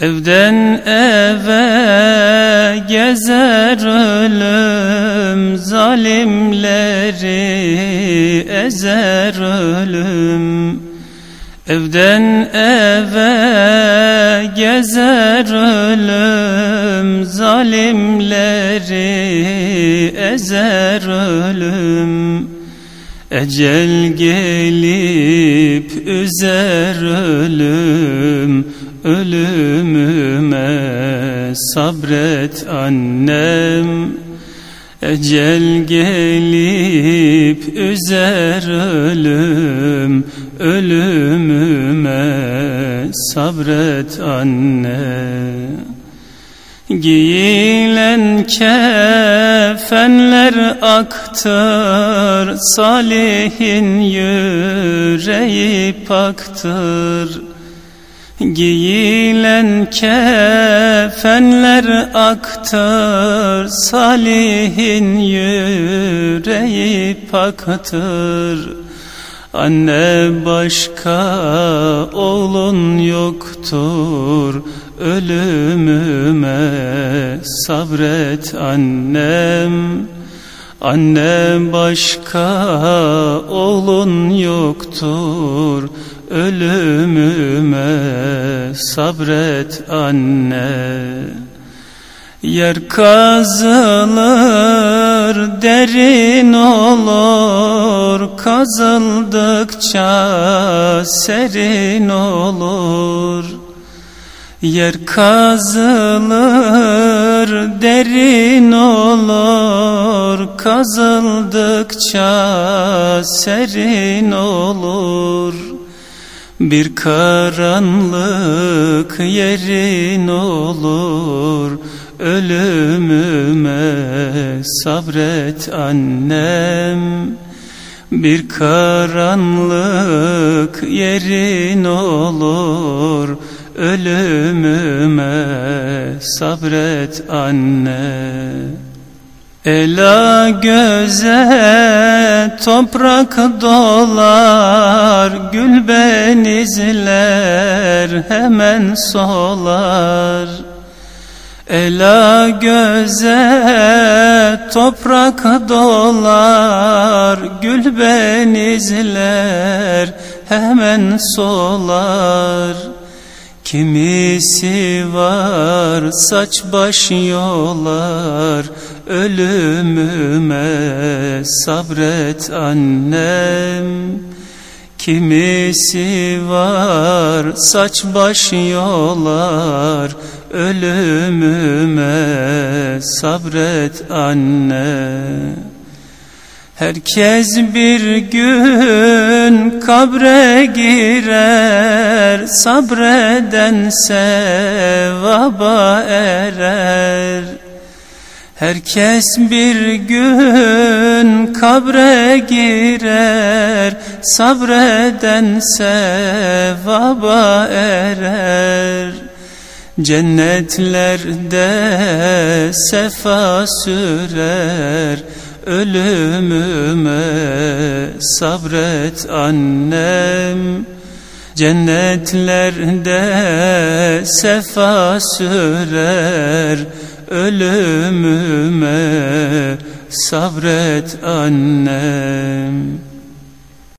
Evden eve gezer ölüm Zalimleri ezer ölüm. Evden eve gezer ölüm Zalimleri ezer ölüm Ecel gelip üzer ölüm Ölümüme sabret annem. Ecel gelip üzer ölüm Ölümüme sabret anne Giyilen kefenler aktır Salihin yüreği paktır. Giyilen kefenler aktır Salihin yüreği paktır Anne başka oğlun yoktur. Ölümüme sabret annem. Anne başka oğlun yoktur. Ölümüme sabret anne. Yer kazılır derin olur Kazıldıkça serin olur. Yer kazılır derin olur Kazıldıkça serin olur. Bir karanlık yerin olur Ölümüme sabret annem. Bir karanlık yerin olur Ölümüme sabret annem Ela göze toprak dolar Gül benizler hemen solar Ela göze toprak dolar Gül benizler hemen solar. Kimisi var saç baş yolar Ölümüme sabret annem. Kimisi var saç baş yolar Ölümüme sabret annem Herkes bir gün kabre girer Sabreden sevaba erer. Herkes bir gün kabre girer Sabreden sevaba erer Cennetlerde sefa sürer Ölümüme sabret annem. Cennetlerde sefa sürer Ölümüme sabret annem